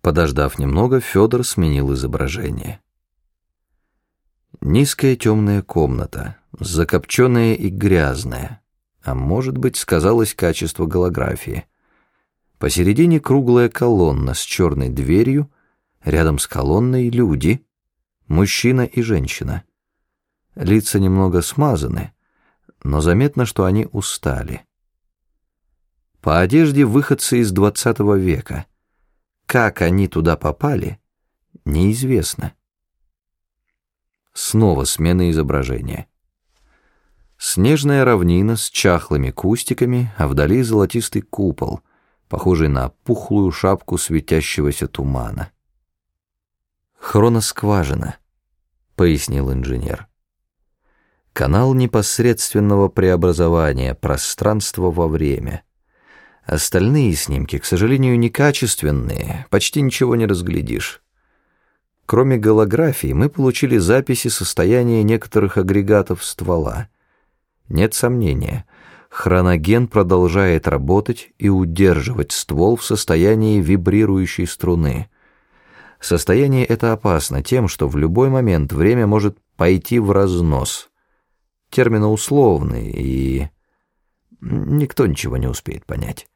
Подождав немного, Федор сменил изображение. Низкая темная комната, закопченная и грязная, а может быть, сказалось качество голографии. Посередине круглая колонна с черной дверью, рядом с колонной люди, мужчина и женщина. Лица немного смазаны, но заметно, что они устали. По одежде выходцы из двадцатого века — как они туда попали, неизвестно. Снова смена изображения. Снежная равнина с чахлыми кустиками, а вдали золотистый купол, похожий на пухлую шапку светящегося тумана. «Хроноскважина», — пояснил инженер. «Канал непосредственного преобразования пространства во время». Остальные снимки, к сожалению, некачественные, почти ничего не разглядишь. Кроме голографии, мы получили записи состояния некоторых агрегатов ствола. Нет сомнения, хроноген продолжает работать и удерживать ствол в состоянии вибрирующей струны. Состояние это опасно тем, что в любой момент время может пойти в разнос. Термины условные, и никто ничего не успеет понять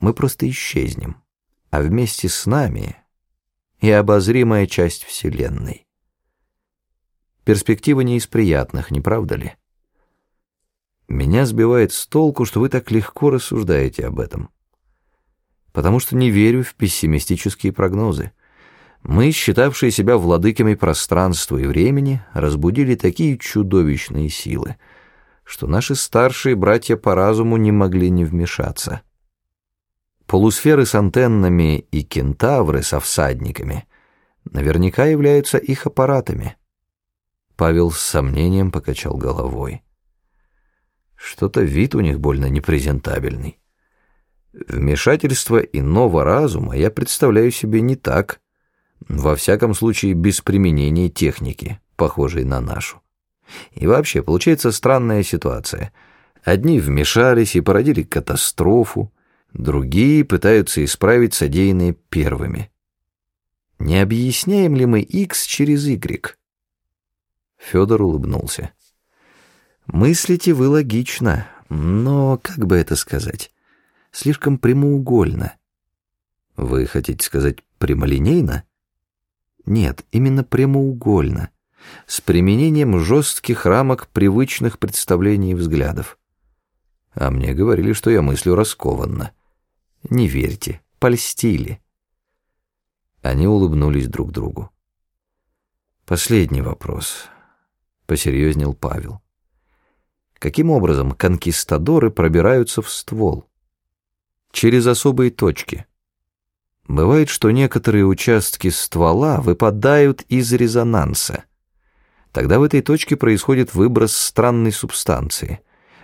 мы просто исчезнем, а вместе с нами и обозримая часть Вселенной. Перспектива не из приятных, не правда ли? Меня сбивает с толку, что вы так легко рассуждаете об этом. Потому что не верю в пессимистические прогнозы. Мы, считавшие себя владыками пространства и времени, разбудили такие чудовищные силы, что наши старшие братья по разуму не могли не вмешаться. Полусферы с антеннами и кентавры со всадниками наверняка являются их аппаратами. Павел с сомнением покачал головой. Что-то вид у них больно непрезентабельный. Вмешательство иного разума я представляю себе не так, во всяком случае без применения техники, похожей на нашу. И вообще, получается странная ситуация. Одни вмешались и породили катастрофу, Другие пытаются исправить содеянные первыми. Не объясняем ли мы X через Y? Федор улыбнулся. Мыслите вы логично, но, как бы это сказать, слишком прямоугольно. Вы хотите сказать прямолинейно? Нет, именно прямоугольно, с применением жестких рамок привычных представлений и взглядов. А мне говорили, что я мыслю раскованно. Не верьте, польстили. Они улыбнулись друг другу. Последний вопрос, посерьезнел Павел. Каким образом конкистадоры пробираются в ствол? Через особые точки. Бывает, что некоторые участки ствола выпадают из резонанса. Тогда в этой точке происходит выброс странной субстанции,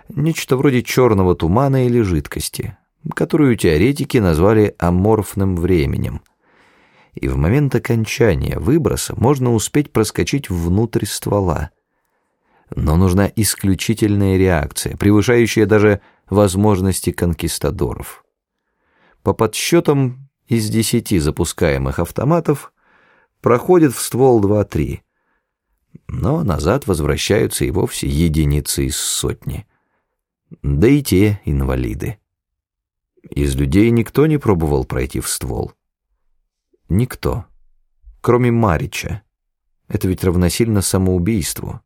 нечто вроде черного тумана или жидкости, которую теоретики назвали аморфным временем. И в момент окончания выброса можно успеть проскочить внутрь ствола. Но нужна исключительная реакция, превышающая даже возможности конкистадоров. По подсчетам из десяти запускаемых автоматов проходит в ствол 2-3, но назад возвращаются и вовсе единицы из сотни. Да и те инвалиды. Из людей никто не пробовал пройти в ствол. Никто. Кроме Марича. Это ведь равносильно самоубийству.